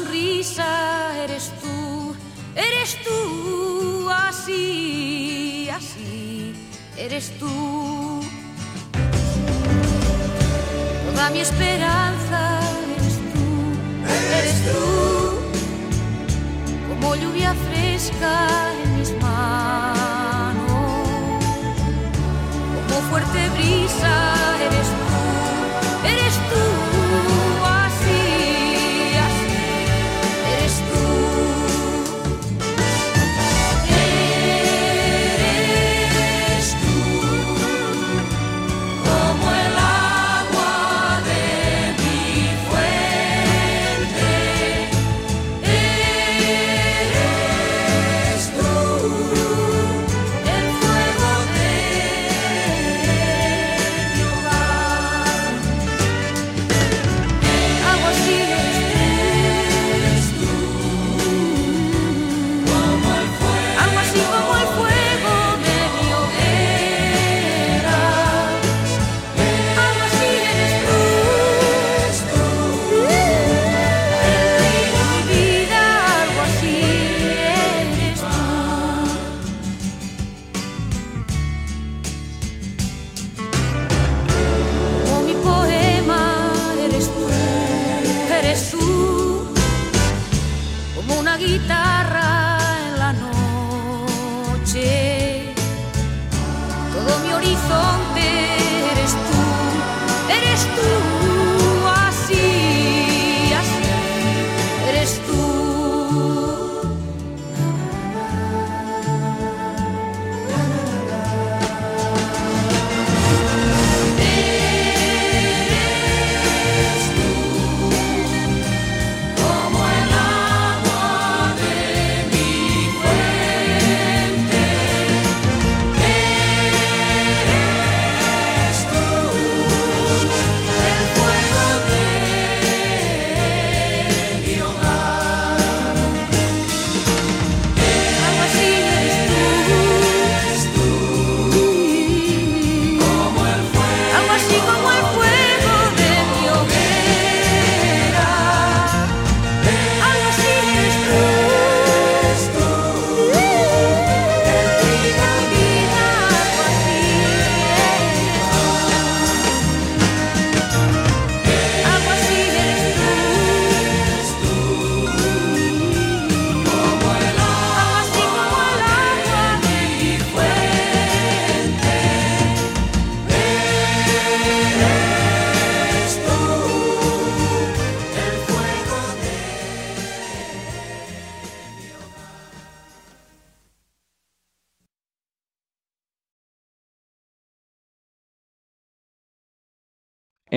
Sonrisa eres tú, eres tú, así, así, eres tú. Toda mi esperanza eres tú, eres tú como lluvia fresca en mis manos, como fuerte brisa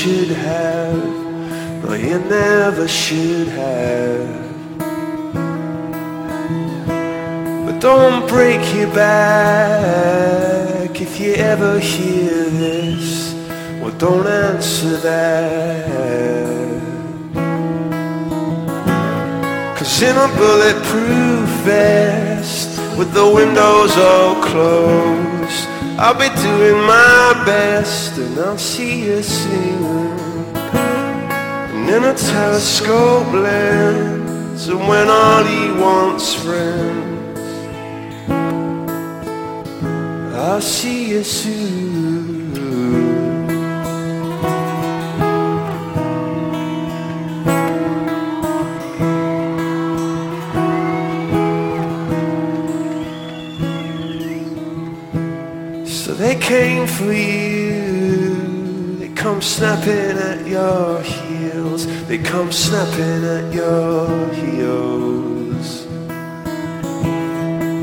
Should have. No, you never should have. But don't break your back if you ever hear this. Well, don't answer that. Cause in a bulletproof vest with the windows all closed, I'll be doing my best and I'll see you soon. And in a telescope lens, and when all he wants friends, I'll see you soon. Came for you. They come snapping at your heels. They come snapping at your heels.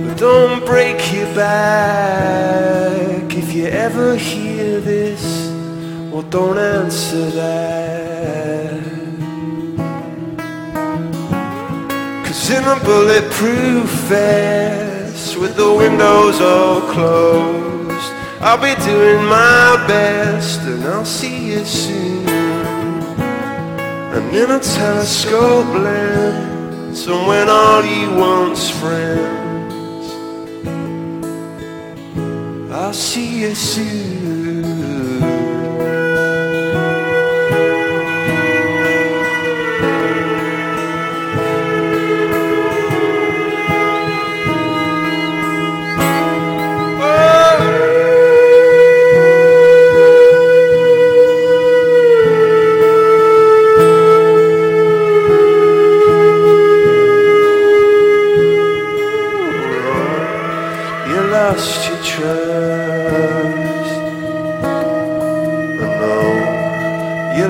But don't break your back if you ever hear this. Well, don't answer that. Cause in a bulletproof vest with the windows all closed, I'll be doing my best and I'll see you soon. And in a telescope lens, and when all you want's friends, I'll see you soon.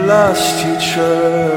You lost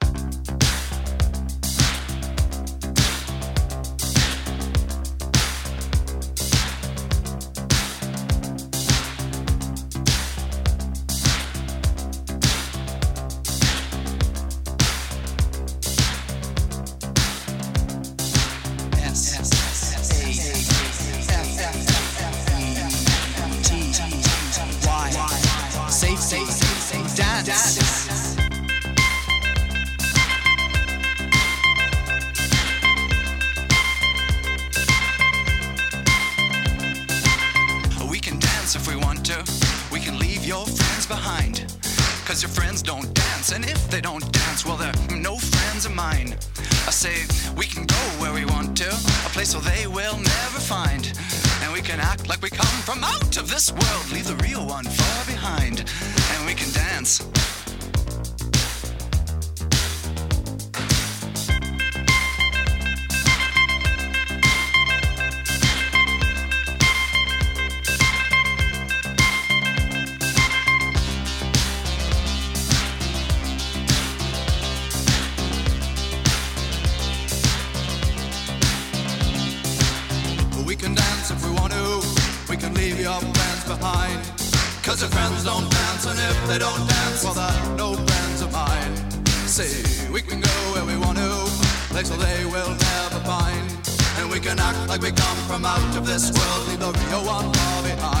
mine. I say, we can go where we want to, a place where they will never find. And we can act like we come from out of this world, leave the real one far behind. And we can dance. They don't dance, well, they're no friends of mine. See, we can go where we want to, place where they will never find. And we can act like we come from out of this world, leave the real one far behind.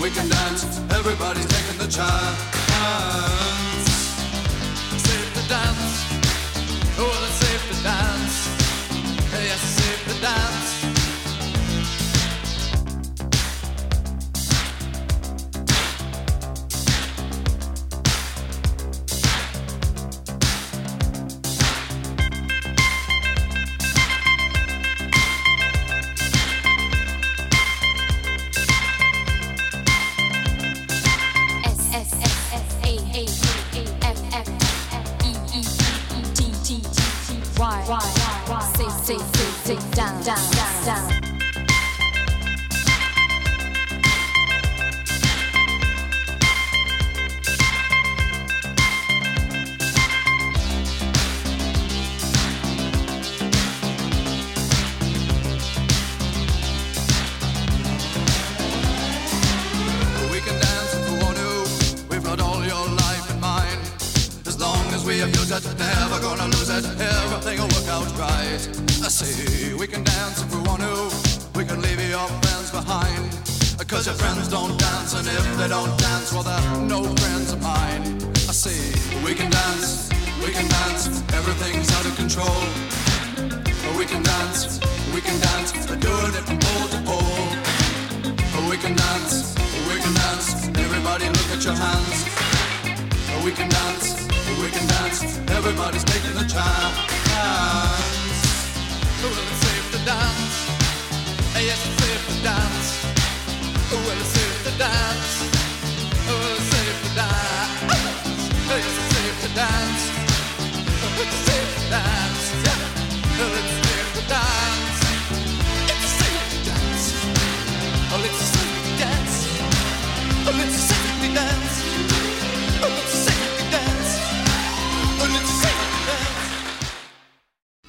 we can dance. Everybody's taking the chance. If they don't dance, well, they're no friends of mine. I say we can dance, we can dance. Everything's out of control.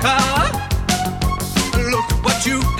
car. Look what you've done.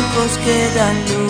ojos que dan luz.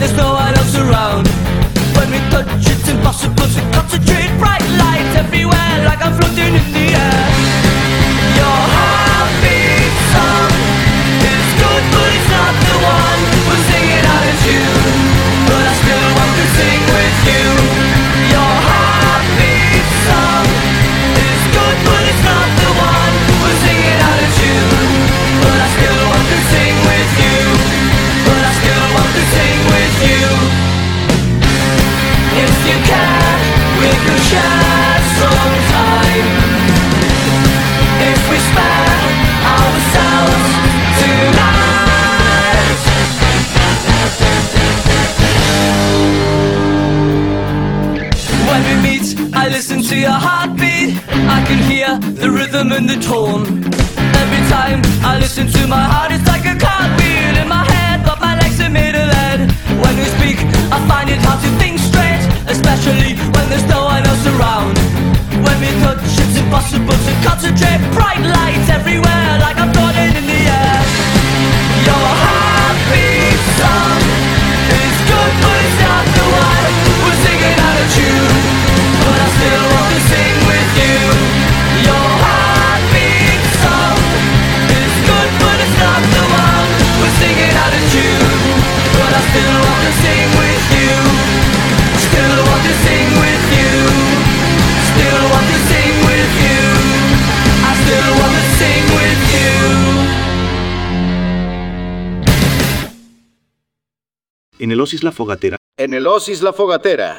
there's no one else around. When we touch, it's impossible to concentrate. Bright lights everywhere, like I'm floating in the air. Your heartbeat song is good, but it's not the one. Your heartbeat. I can hear the rhythm and the tone. Every time I listen to my heart, it's like a cartwheel in my head, but my legs are made of lead. When we speak, I find it hard to think straight, especially when there's no one else around. When we touch, it's impossible to concentrate. Bright lights everywhere, like I'm floating in the air. Your heartbeat song is good, but it's not the one. We're singing out of tune, but I still en el Oasis La Fogatera, En el Oasis La Fogatera.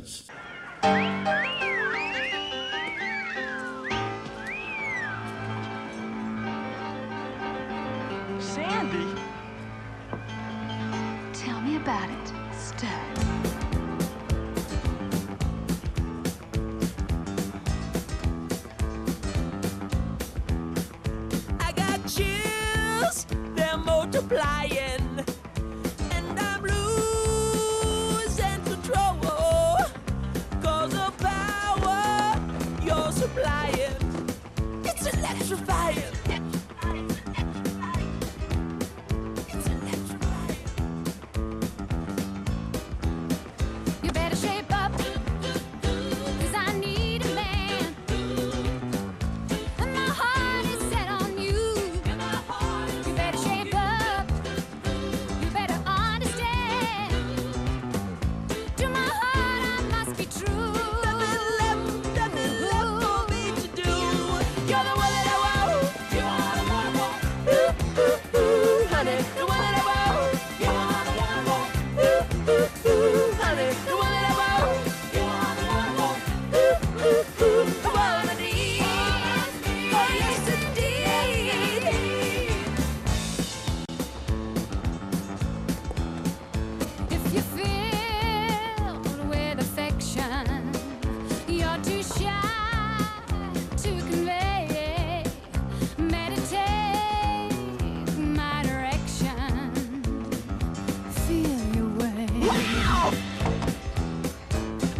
I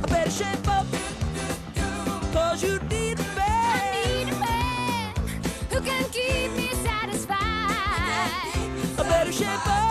better shape you a need a man who can keep me satisfied. I better shape up.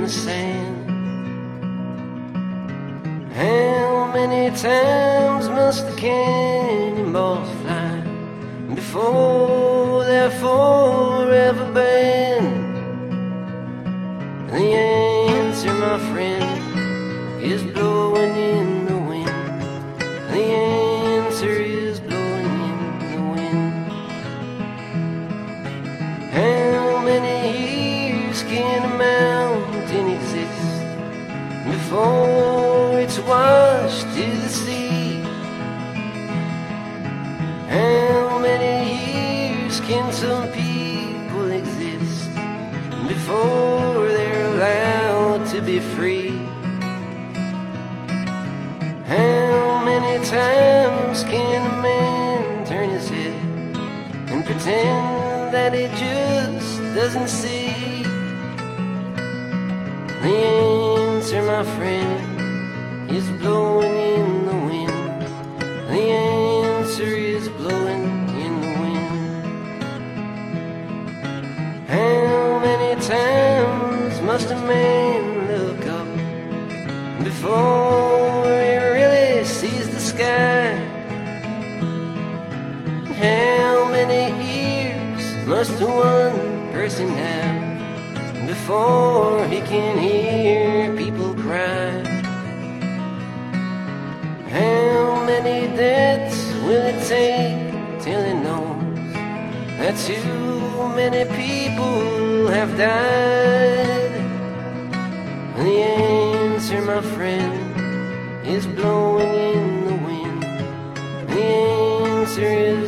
the sand. How many times must the cannonballs fly before they're forever banned? something that he just doesn't see. The answer, my friend, is blowing in the wind. The answer is blowing in the wind. How many times must a man look up before? just one person now before he can hear people cry. How many deaths will it take till he knows that too many people have died? The answer, my friend, is blowing in the wind. The answer is